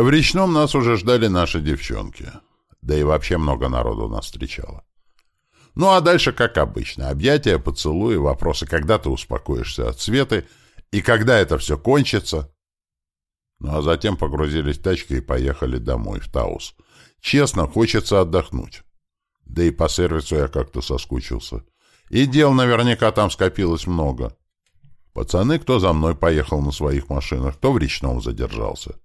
В речном нас уже ждали наши девчонки. Да и вообще много народу нас встречало. Ну а дальше, как обычно, объятия, поцелуи, вопросы, когда ты успокоишься от Светы и когда это все кончится. Ну а затем погрузились в тачки и поехали домой, в Таус. Честно, хочется отдохнуть. Да и по сервису я как-то соскучился. И дел наверняка там скопилось много. Пацаны, кто за мной поехал на своих машинах, кто в речном задержался.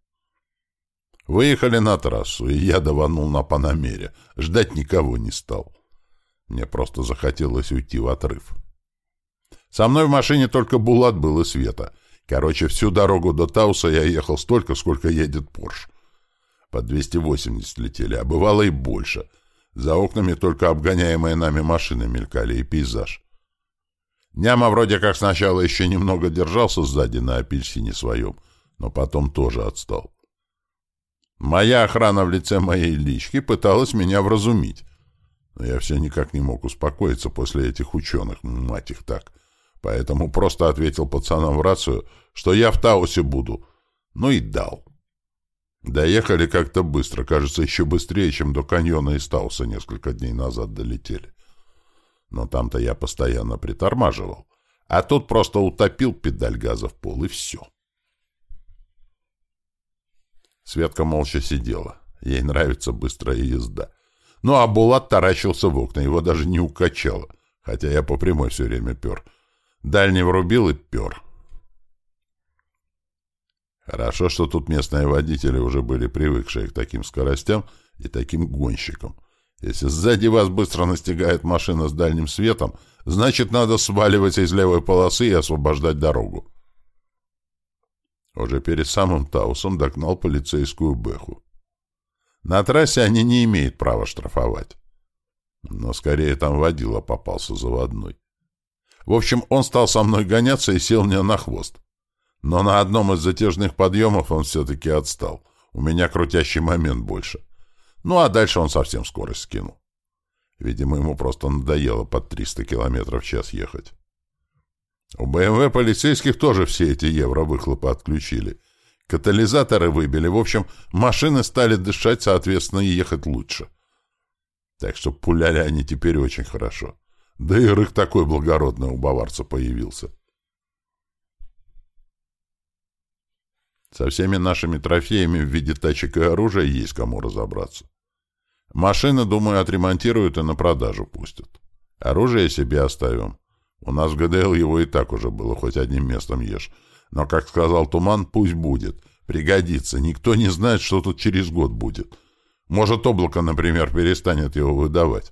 Выехали на трассу, и я даванул на Панамере. Ждать никого не стал. Мне просто захотелось уйти в отрыв. Со мной в машине только Булат был и Света. Короче, всю дорогу до Тауса я ехал столько, сколько едет Порш. По 280 летели, а бывало и больше. За окнами только обгоняемые нами машины мелькали и пейзаж. Няма вроде как сначала еще немного держался сзади на апельсине своем, но потом тоже отстал. Моя охрана в лице моей лички пыталась меня вразумить, но я все никак не мог успокоиться после этих ученых, мать их так. Поэтому просто ответил пацанам в рацию, что я в Таусе буду. Ну и дал. Доехали как-то быстро, кажется, еще быстрее, чем до каньона из Тауса несколько дней назад долетели. Но там-то я постоянно притормаживал. А тут просто утопил педаль газа в пол, и все. Светка молча сидела. Ей нравится быстрая езда. Ну, а Булат таращился в окна, его даже не укачало, хотя я по прямой все время пер. Дальний врубил и пер. Хорошо, что тут местные водители уже были привыкшие к таким скоростям и таким гонщикам. Если сзади вас быстро настигает машина с дальним светом, значит, надо сваливать из левой полосы и освобождать дорогу. Уже перед самым Таусом догнал полицейскую Бэху. На трассе они не имеют права штрафовать. Но скорее там водила попался заводной. В общем, он стал со мной гоняться и сел мне на хвост. Но на одном из затяжных подъемов он все-таки отстал. У меня крутящий момент больше. Ну, а дальше он совсем скорость скинул. Видимо, ему просто надоело под 300 км в час ехать. У БМВ полицейских тоже все эти евро выхлопы отключили. Катализаторы выбили. В общем, машины стали дышать, соответственно, и ехать лучше. Так что пуляли они теперь очень хорошо. Да и рых такой благородный у баварца появился. Со всеми нашими трофеями в виде тачек и оружия есть кому разобраться. Машины, думаю, отремонтируют и на продажу пустят. Оружие себе оставим. У нас в ГДЛ его и так уже было, хоть одним местом ешь. Но, как сказал Туман, пусть будет. Пригодится. Никто не знает, что тут через год будет. Может, облако, например, перестанет его выдавать.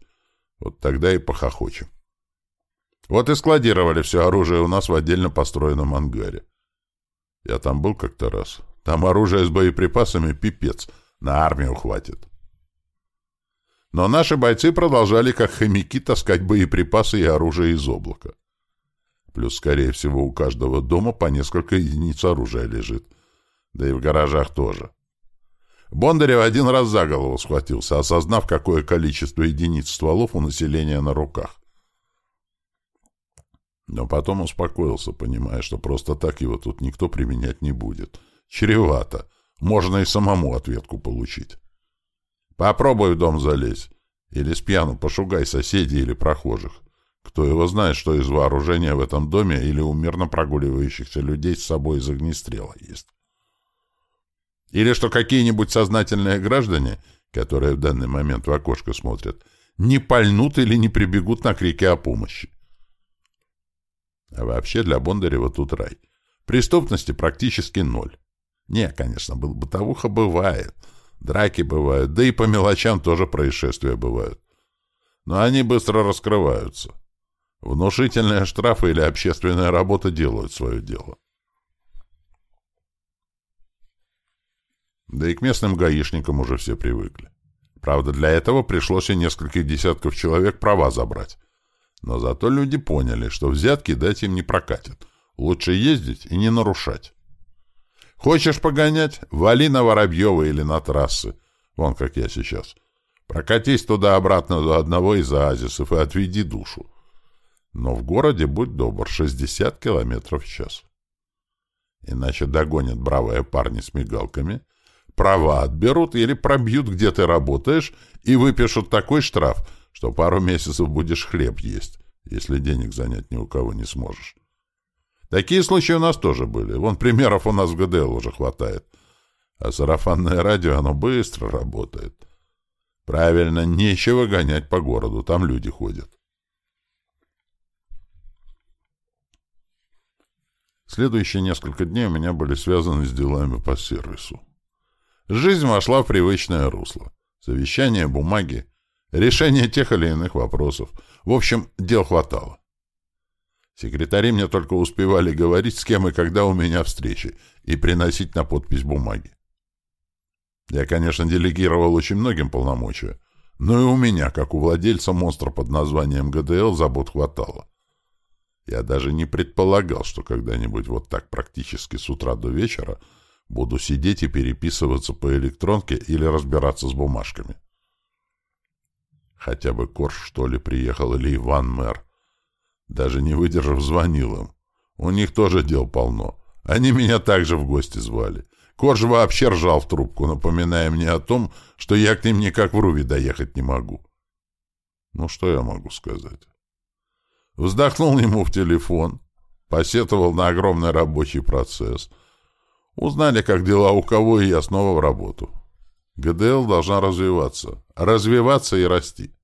Вот тогда и похохочем. Вот и складировали все оружие у нас в отдельно построенном ангаре. Я там был как-то раз. Там оружие с боеприпасами пипец. На армию хватит. Но наши бойцы продолжали, как хомяки, таскать боеприпасы и оружие из облака. Плюс, скорее всего, у каждого дома по несколько единиц оружия лежит. Да и в гаражах тоже. Бондарев один раз за голову схватился, осознав, какое количество единиц стволов у населения на руках. Но потом успокоился, понимая, что просто так его тут никто применять не будет. Чревато. Можно и самому ответку получить. Попробуй в дом залезь. Или спьяну пошугай соседей или прохожих. Кто его знает, что из вооружения в этом доме или у мирно прогуливающихся людей с собой из огнестрела есть. Или что какие-нибудь сознательные граждане, которые в данный момент в окошко смотрят, не пальнут или не прибегут на крики о помощи. А вообще для Бондарева тут рай. Преступности практически ноль. Не, конечно, бытовуха бывает, драки бывают, да и по мелочам тоже происшествия бывают. Но они быстро раскрываются. Внушительные штрафы или общественная работа делают свое дело. Да и к местным гаишникам уже все привыкли. Правда, для этого пришлось и нескольких десятков человек права забрать. Но зато люди поняли, что взятки дать им не прокатят. Лучше ездить и не нарушать. Хочешь погонять? Вали на Воробьева или на трассы. Вон как я сейчас. Прокатись туда-обратно до одного из оазисов и отведи душу. Но в городе, будь добр, 60 километров в час. Иначе догонят бравые парни с мигалками, права отберут или пробьют, где ты работаешь, и выпишут такой штраф, что пару месяцев будешь хлеб есть, если денег занять ни у кого не сможешь. Такие случаи у нас тоже были. Вон примеров у нас в ГДЛ уже хватает. А сарафанное радио, оно быстро работает. Правильно, нечего гонять по городу, там люди ходят. Следующие несколько дней у меня были связаны с делами по сервису. Жизнь вошла в привычное русло. Совещания, бумаги, решение тех или иных вопросов. В общем, дел хватало. Секретари мне только успевали говорить, с кем и когда у меня встречи, и приносить на подпись бумаги. Я, конечно, делегировал очень многим полномочия, но и у меня, как у владельца монстра под названием ГДЛ, забот хватало. Я даже не предполагал, что когда-нибудь вот так практически с утра до вечера буду сидеть и переписываться по электронке или разбираться с бумажками. Хотя бы Корж, что ли, приехал, или Иван Мэр. Даже не выдержав, звонил им. У них тоже дел полно. Они меня также в гости звали. Корж вообще ржал в трубку, напоминая мне о том, что я к ним никак в Руви доехать не могу. Ну, что я могу сказать? Вздохнул ему в телефон, посетовал на огромный рабочий процесс. Узнали, как дела у кого, и я снова в работу. ГДЛ должна развиваться. Развиваться и расти.